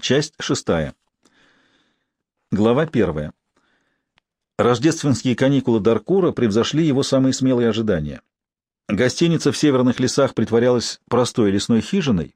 Часть шестая. Глава первая. Рождественские каникулы Даркура превзошли его самые смелые ожидания. Гостиница в северных лесах притворялась простой лесной хижиной,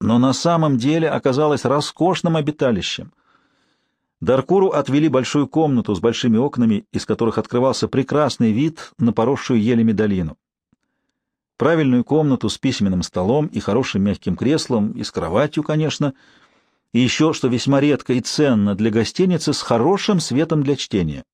но на самом деле оказалась роскошным обиталищем. Даркуру отвели большую комнату с большими окнами, из которых открывался прекрасный вид на поросшую елями долину. Правильную комнату с письменным столом и хорошим мягким креслом, и с кроватью, конечно, и еще, что весьма редко и ценно для гостиницы, с хорошим светом для чтения,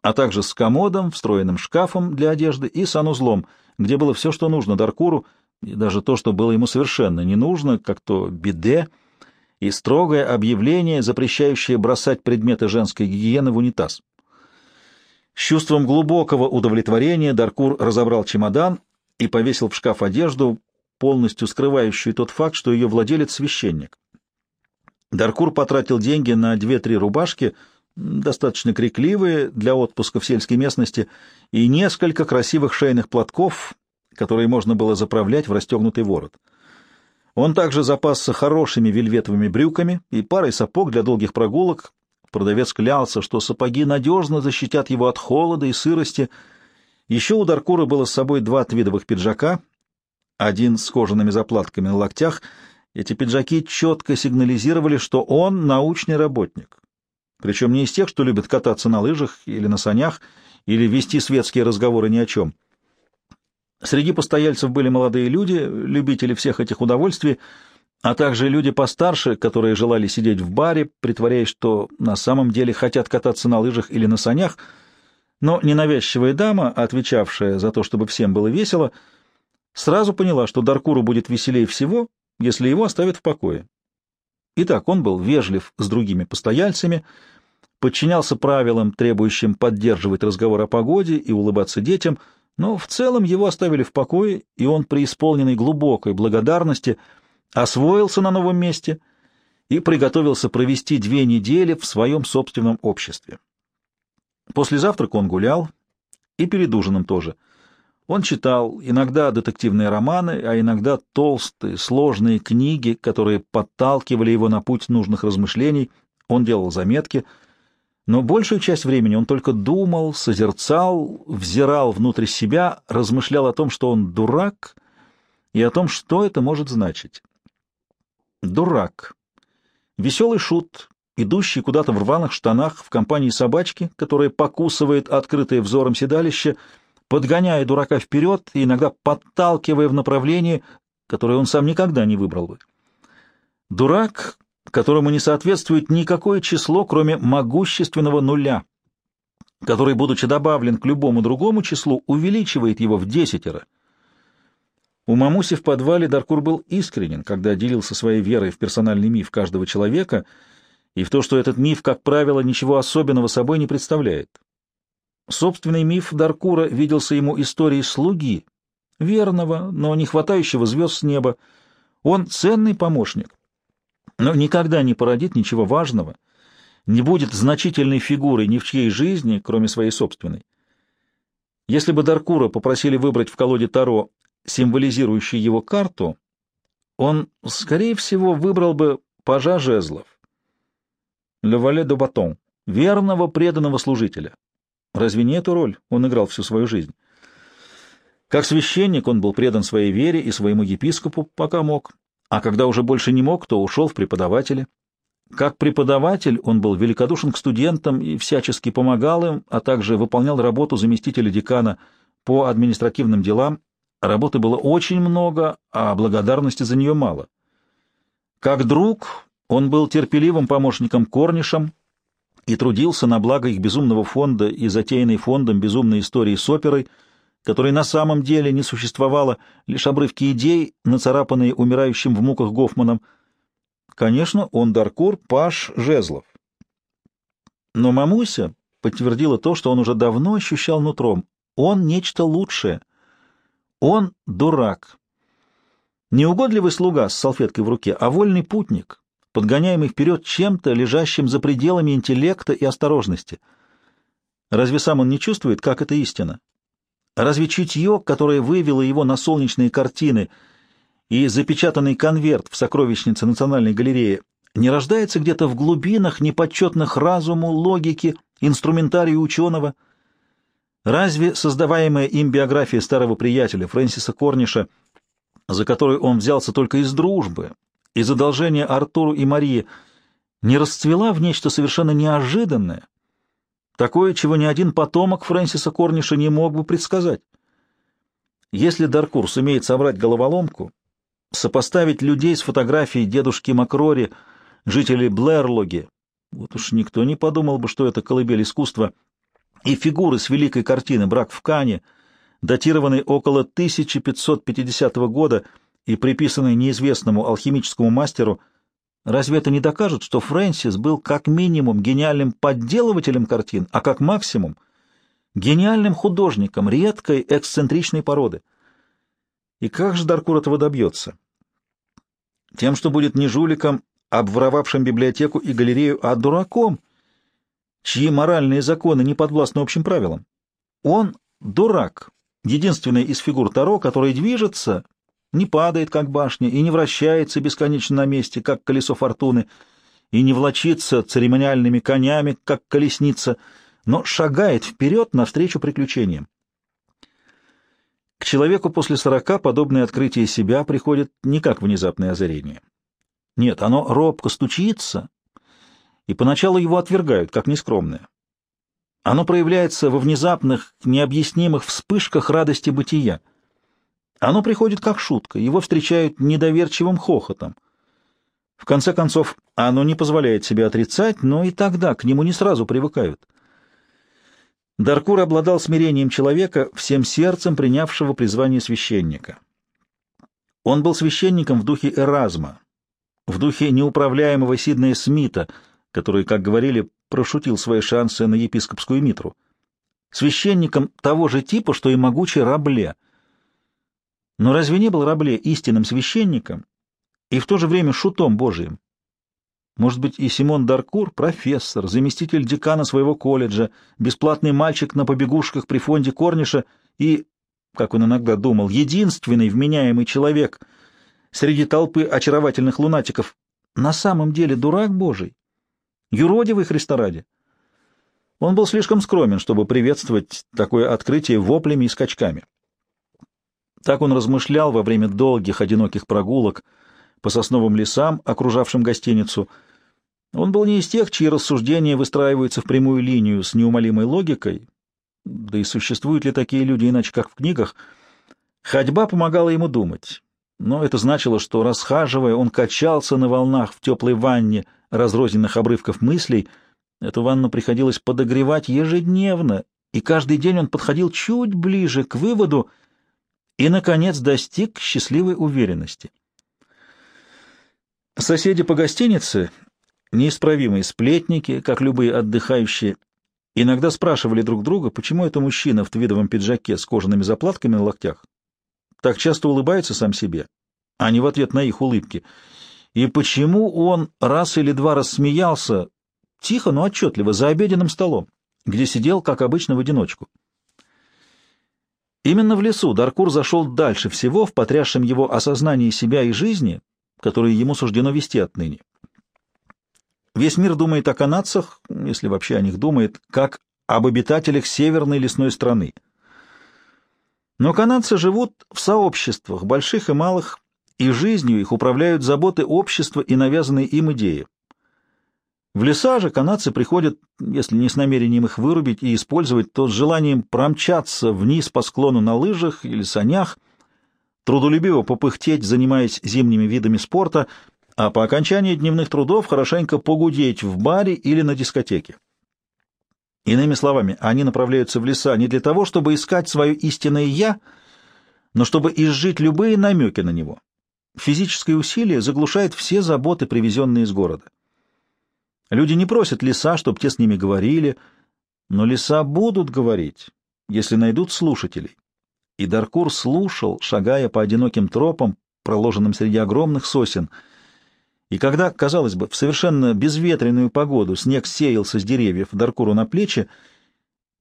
а также с комодом, встроенным шкафом для одежды и санузлом, где было все, что нужно Даркуру, и даже то, что было ему совершенно не нужно, как то биде и строгое объявление, запрещающее бросать предметы женской гигиены в унитаз. С чувством глубокого удовлетворения Даркур разобрал чемодан и повесил в шкаф одежду, полностью скрывающую тот факт, что ее владелец — священник. Даркур потратил деньги на две-три рубашки, достаточно крикливые для отпуска в сельской местности, и несколько красивых шейных платков, которые можно было заправлять в расстегнутый ворот. Он также запасся хорошими вельветовыми брюками и парой сапог для долгих прогулок. Продавец клялся, что сапоги надежно защитят его от холода и сырости. Еще у Даркура было с собой два твидовых пиджака, один с кожаными заплатками на локтях. Эти пиджаки четко сигнализировали, что он научный работник. Причем не из тех, что любят кататься на лыжах или на санях, или вести светские разговоры ни о чем. Среди постояльцев были молодые люди, любители всех этих удовольствий, а также люди постарше, которые желали сидеть в баре, притворяясь, что на самом деле хотят кататься на лыжах или на санях, но ненавязчивая дама, отвечавшая за то, чтобы всем было весело, сразу поняла, что Даркуру будет веселее всего, если его оставят в покое. Итак, он был вежлив с другими постояльцами, подчинялся правилам, требующим поддерживать разговор о погоде и улыбаться детям — но в целом его оставили в покое, и он, преисполненный глубокой благодарности, освоился на новом месте и приготовился провести две недели в своем собственном обществе. После завтрака он гулял, и перед ужином тоже. Он читал иногда детективные романы, а иногда толстые, сложные книги, которые подталкивали его на путь нужных размышлений. Он делал заметки — но большую часть времени он только думал, созерцал, взирал внутрь себя, размышлял о том, что он дурак, и о том, что это может значить. Дурак. Веселый шут, идущий куда-то в рваных штанах в компании собачки, которая покусывает открытое взором седалище, подгоняя дурака вперед и иногда подталкивая в направлении, которое он сам никогда не выбрал бы. Дурак которому не соответствует никакое число, кроме могущественного нуля, который, будучи добавлен к любому другому числу, увеличивает его в десятеро. У Мамуси в подвале Даркур был искренен, когда делился своей верой в персональный миф каждого человека и в то, что этот миф, как правило, ничего особенного собой не представляет. Собственный миф Даркура виделся ему историей слуги, верного, но не хватающего звезд с неба. Он ценный помощник, но никогда не породит ничего важного, не будет значительной фигурой ни в чьей жизни, кроме своей собственной. Если бы Даркура попросили выбрать в колоде Таро символизирующую его карту, он, скорее всего, выбрал бы пажа жезлов, Ле Вале де Батон, верного преданного служителя. Разве не эту роль он играл всю свою жизнь? Как священник он был предан своей вере и своему епископу, пока мог, а когда уже больше не мог, то ушел в преподаватели. Как преподаватель он был великодушен к студентам и всячески помогал им, а также выполнял работу заместителя декана по административным делам. Работы было очень много, а благодарности за нее мало. Как друг он был терпеливым помощником Корнишем и трудился на благо их безумного фонда и затеянной фондом безумной истории с оперой — которой на самом деле не существовало, лишь обрывки идей, нацарапанные умирающим в муках Гофманом. Конечно, он Даркур Паш Жезлов. Но Мамуся подтвердила то, что он уже давно ощущал нутром. Он нечто лучшее. Он дурак. Не угодливый слуга с салфеткой в руке, а вольный путник, подгоняемый вперед чем-то, лежащим за пределами интеллекта и осторожности. Разве сам он не чувствует, как это истина? Разве чутье, которое вывело его на солнечные картины и запечатанный конверт в сокровищнице Национальной галереи, не рождается где-то в глубинах, неподчетных разуму, логике, инструментарию ученого? Разве создаваемая им биография старого приятеля Фрэнсиса Корниша, за которую он взялся только из дружбы, из одолжения Артуру и Марии, не расцвела в нечто совершенно неожиданное, такое, чего ни один потомок Фрэнсиса Корниша не мог бы предсказать? Если Даркур сумеет собрать головоломку, сопоставить людей с фотографией дедушки Макрори, жителей Блэрлоги, вот уж никто не подумал бы, что это колыбель искусства, и фигуры с великой картины «Брак в Кане», датированной около 1550 года и приписанной неизвестному алхимическому мастеру, разве это не докажет, что Фрэнсис был как минимум гениальным подделывателем картин, а как максимум гениальным художником редкой эксцентричной породы? И как же Даркур этого добьется? Тем, что будет не жуликом, обворовавшим библиотеку и галерею, а дураком, чьи моральные законы не подвластны общим правилам. Он — дурак, единственный из фигур Таро, который движется, не падает, как башня, и не вращается бесконечно на месте, как колесо фортуны, и не влочится церемониальными конями, как колесница, но шагает вперед навстречу приключениям. К человеку после сорока подобное открытие себя приходит не как внезапное озарение. Нет, оно робко стучится, и поначалу его отвергают, как нескромное. Оно проявляется во внезапных, необъяснимых вспышках радости бытия. Оно приходит как шутка, его встречают недоверчивым хохотом. В конце концов, оно не позволяет себе отрицать, но и тогда к нему не сразу привыкают. Даркур обладал смирением человека, всем сердцем принявшего призвание священника. Он был священником в духе Эразма, в духе неуправляемого Сиднея Смита, который, как говорили, прошутил свои шансы на епископскую митру, священником того же типа, что и могучий Рабле. Но разве не был Рабле истинным священником и в то же время шутом Божиим? Может быть, и Симон Даркур, профессор, заместитель декана своего колледжа, бесплатный мальчик на побегушках при фонде Корниша и, как он иногда думал, единственный вменяемый человек среди толпы очаровательных лунатиков, на самом деле дурак Божий, юродивый Христа ради. Он был слишком скромен, чтобы приветствовать такое открытие воплями и скачками. Так он размышлял во время долгих одиноких прогулок по сосновым лесам, окружавшим гостиницу — он был не из тех, чьи рассуждения выстраиваются в прямую линию с неумолимой логикой, да и существуют ли такие люди иначе, как в книгах. Ходьба помогала ему думать, но это значило, что, расхаживая, он качался на волнах в теплой ванне разрозненных обрывков мыслей. Эту ванну приходилось подогревать ежедневно, и каждый день он подходил чуть ближе к выводу и, наконец, достиг счастливой уверенности. Соседи по гостинице Неисправимые сплетники, как любые отдыхающие, иногда спрашивали друг друга, почему это мужчина в твидовом пиджаке с кожаными заплатками на локтях так часто улыбается сам себе, а не в ответ на их улыбки, и почему он раз или два рассмеялся, тихо, но отчетливо, за обеденным столом, где сидел, как обычно, в одиночку. Именно в лесу Даркур зашел дальше всего в потрясшем его осознании себя и жизни, которые ему суждено вести отныне. Весь мир думает о канадцах, если вообще о них думает, как об обитателях северной лесной страны. Но канадцы живут в сообществах, больших и малых, и жизнью их управляют заботы общества и навязанные им идеи. В леса же канадцы приходят, если не с намерением их вырубить и использовать, то с желанием промчаться вниз по склону на лыжах или санях, трудолюбиво попыхтеть, занимаясь зимними видами спорта — а по окончании дневных трудов хорошенько погудеть в баре или на дискотеке. Иными словами, они направляются в леса не для того, чтобы искать свое истинное «я», но чтобы изжить любые намеки на него. Физическое усилие заглушает все заботы, привезенные из города. Люди не просят леса, чтобы те с ними говорили, но леса будут говорить, если найдут слушателей. И Даркур слушал, шагая по одиноким тропам, проложенным среди огромных сосен — и когда, казалось бы, в совершенно безветренную погоду снег сеялся с деревьев Даркуру на плечи,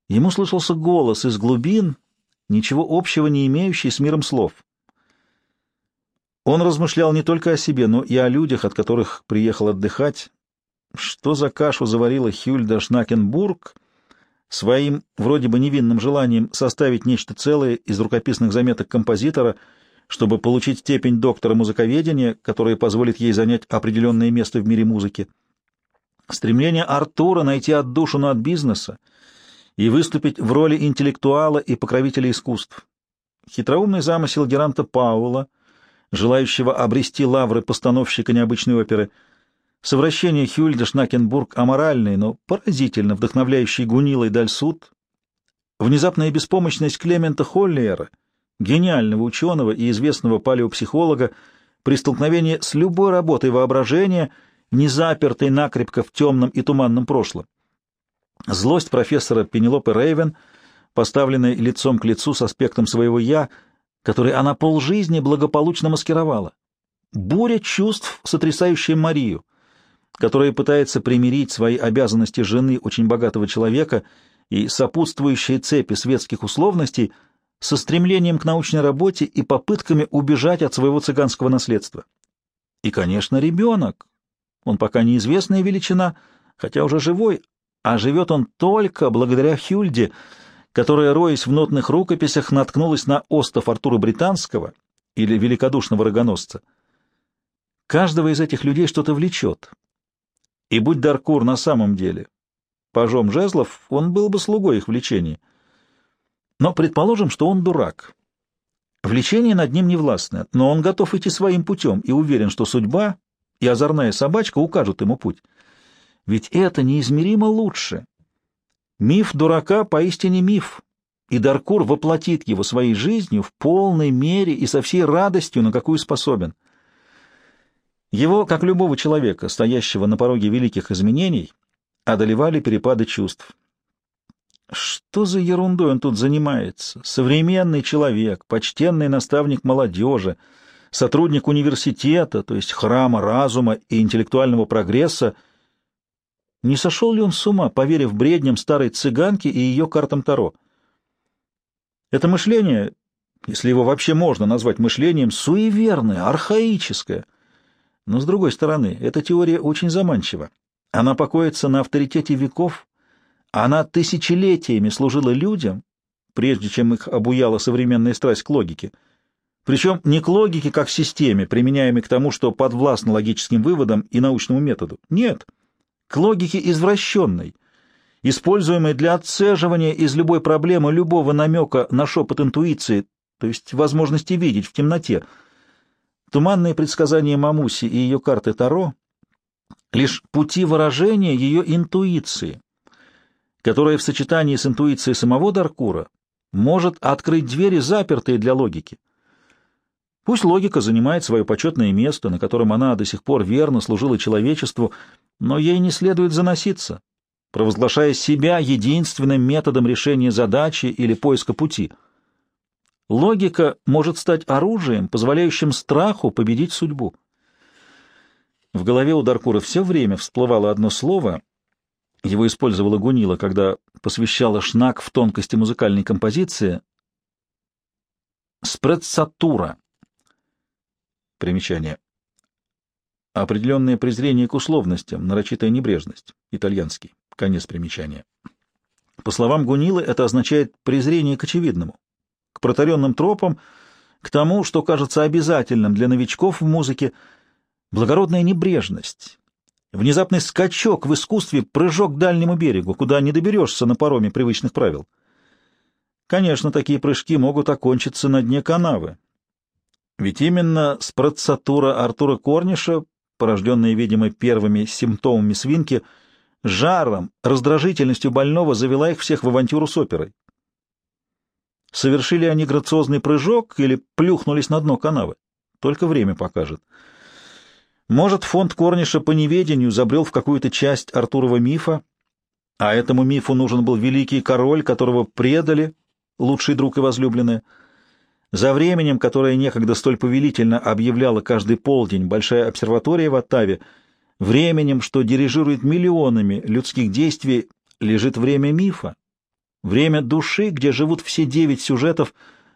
ему слышался голос из глубин, ничего общего не имеющий с миром слов. Он размышлял не только о себе, но и о людях, от которых приехал отдыхать. Что за кашу заварила Хюльда Шнакенбург своим вроде бы невинным желанием составить нечто целое из рукописных заметок композитора, чтобы получить степень доктора музыковедения, которая позволит ей занять определенное место в мире музыки. Стремление Артура найти отдушину от бизнеса и выступить в роли интеллектуала и покровителя искусств. Хитроумный замысел Геранта Пауэлла — желающего обрести лавры постановщика необычной оперы. Совращение Хюльда Шнакенбург аморальный, но поразительно вдохновляющий Гунилой Дальсуд, внезапная беспомощность Клемента Холлиера, гениального ученого и известного палеопсихолога, при столкновении с любой работой воображения, не запертой накрепко в темном и туманном прошлом. Злость профессора Пенелопы Рейвен, поставленная лицом к лицу с аспектом своего «я», который она полжизни благополучно маскировала. Буря чувств, сотрясающая Марию, которая пытается примирить свои обязанности жены очень богатого человека и сопутствующие цепи светских условностей со стремлением к научной работе и попытками убежать от своего цыганского наследства. И, конечно, ребенок. Он пока неизвестная величина, хотя уже живой, а живет он только благодаря Хюльде — которая, роясь в нотных рукописях, наткнулась на остов Артура Британского или великодушного рогоносца. Каждого из этих людей что-то влечет. И будь Даркур на самом деле пажом жезлов, он был бы слугой их влечений. Но предположим, что он дурак. Влечение над ним не властно, но он готов идти своим путем и уверен, что судьба и озорная собачка укажут ему путь. Ведь это неизмеримо лучше, Миф дурака поистине миф, и Даркур воплотит его своей жизнью в полной мере и со всей радостью, на какую способен. Его, как любого человека, стоящего на пороге великих изменений, одолевали перепады чувств. Что за ерундой он тут занимается? Современный человек, почтенный наставник молодежи, сотрудник университета, то есть храма разума и интеллектуального прогресса — не сошел ли он с ума, поверив бредням старой цыганки и ее картам Таро? Это мышление, если его вообще можно назвать мышлением, суеверное, архаическое. Но, с другой стороны, эта теория очень заманчива. Она покоится на авторитете веков, она тысячелетиями служила людям, прежде чем их обуяла современная страсть к логике. Причем не к логике как системе, применяемой к тому, что подвластно логическим выводам и научному методу. Нет — к логике извращенной, используемой для отцеживания из любой проблемы любого намека на шепот интуиции, то есть возможности видеть в темноте. Туманные предсказания Мамуси и ее карты Таро — лишь пути выражения ее интуиции, которая в сочетании с интуицией самого Даркура может открыть двери, запертые для логики. Пусть логика занимает свое почетное место, на котором она до сих пор верно служила человечеству но ей не следует заноситься, провозглашая себя единственным методом решения задачи или поиска пути. Логика может стать оружием, позволяющим страху победить судьбу. В голове у Даркура все время всплывало одно слово, его использовала Гунила, когда посвящала Шнак в тонкости музыкальной композиции — спрецатура. Примечание определенное презрение к условностям, нарочитая небрежность. Итальянский. Конец примечания. По словам Гунилы, это означает презрение к очевидному, к протаренным тропам, к тому, что кажется обязательным для новичков в музыке, благородная небрежность, внезапный скачок в искусстве, прыжок к дальнему берегу, куда не доберешься на пароме привычных правил. Конечно, такие прыжки могут окончиться на дне канавы. Ведь именно с процатура Артура Корниша порожденные, видимо, первыми симптомами свинки, жаром, раздражительностью больного завела их всех в авантюру с оперой. Совершили они грациозный прыжок или плюхнулись на дно канавы? Только время покажет. Может, фонд Корниша по неведению забрел в какую-то часть Артурова мифа, а этому мифу нужен был великий король, которого предали, лучший друг и возлюбленная. За временем, которое некогда столь повелительно объявляла каждый полдень большая обсерватория в Оттаве, временем, что дирижирует миллионами людских действий, лежит время мифа, время души, где живут все девять сюжетов,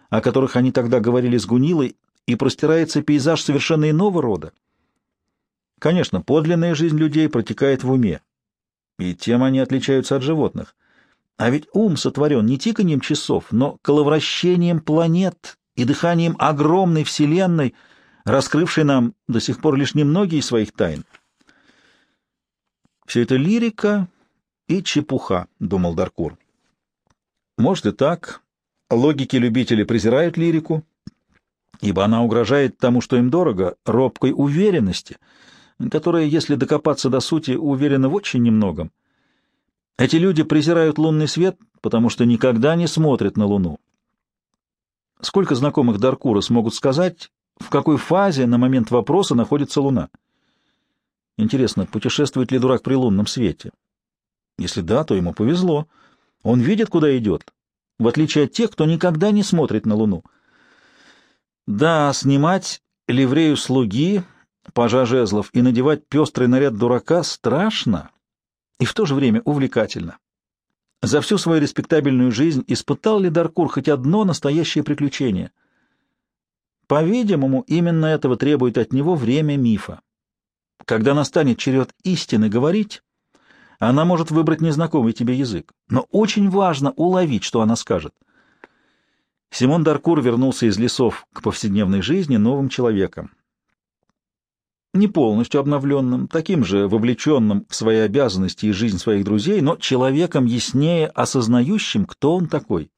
о которых они тогда говорили с Гунилой, и простирается пейзаж совершенно иного рода. Конечно, подлинная жизнь людей протекает в уме, и тем они отличаются от животных. А ведь ум сотворен не тиканием часов, но коловращением планет и дыханием огромной Вселенной, раскрывшей нам до сих пор лишь немногие своих тайн. Все это лирика и чепуха, — думал Даркур. Может и так. Логики любители презирают лирику, ибо она угрожает тому, что им дорого, робкой уверенности, которая, если докопаться до сути, уверена в очень немногом. Эти люди презирают лунный свет, потому что никогда не смотрят на Луну. Сколько знакомых Даркура смогут сказать, в какой фазе на момент вопроса находится Луна? Интересно, путешествует ли дурак при лунном свете? Если да, то ему повезло. Он видит, куда идет, в отличие от тех, кто никогда не смотрит на Луну. Да, снимать ливрею слуги, пажа жезлов, и надевать пестрый наряд дурака страшно и в то же время увлекательно. За всю свою респектабельную жизнь испытал ли Даркур хоть одно настоящее приключение? По-видимому, именно этого требует от него время мифа. Когда настанет черед истины говорить, она может выбрать незнакомый тебе язык, но очень важно уловить, что она скажет. Симон Даркур вернулся из лесов к повседневной жизни новым человеком. Не полностью обновленным, таким же вовлеченным в свои обязанности и жизнь своих друзей, но человеком яснее осознающим, кто он такой.